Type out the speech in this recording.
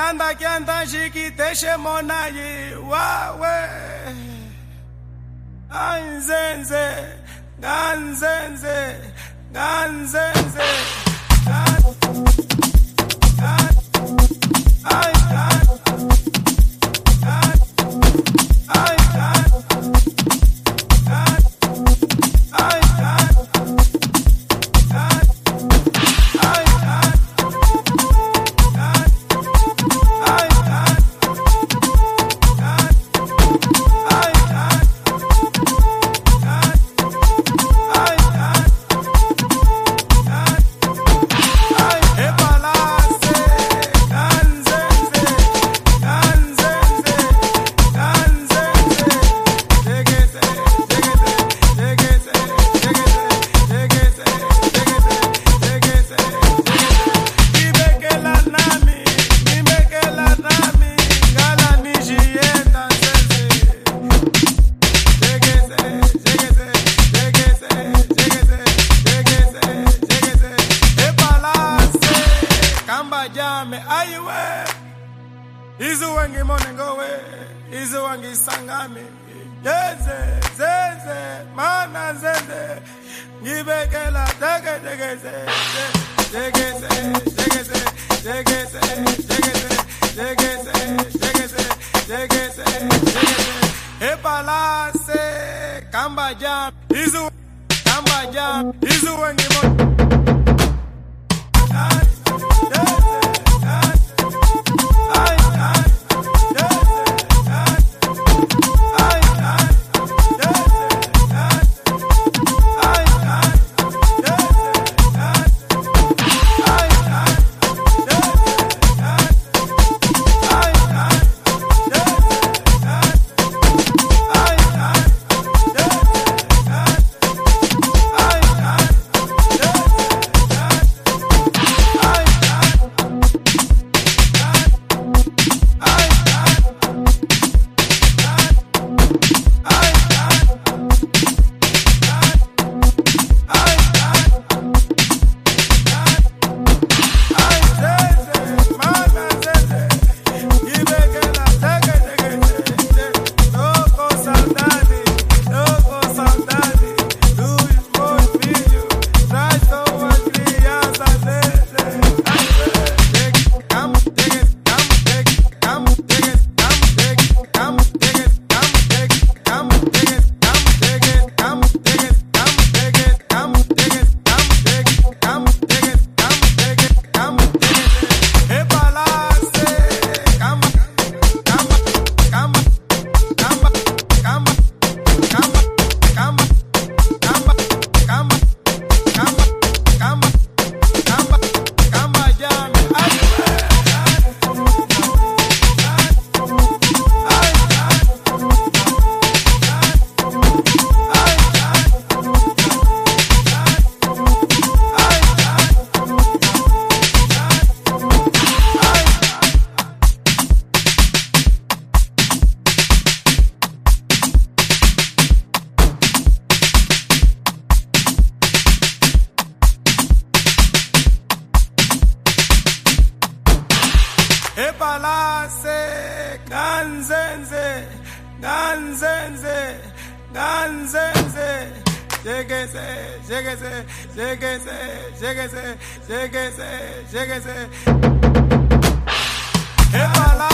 que anda, que anda, jikiteshe monayi wawe. Anzenze nganzenze nganzenze. hizo wangisangami yeze zeze mana zeze. Ngibekela dege dege zeze dege dege dege dege dege dege dege epalase kamba jam. Hizo kamba jam. Hizo wangimo ebhalase kanzenze kanzenze kanzenze jekese jekese jekese jekese jekese jekese ebhala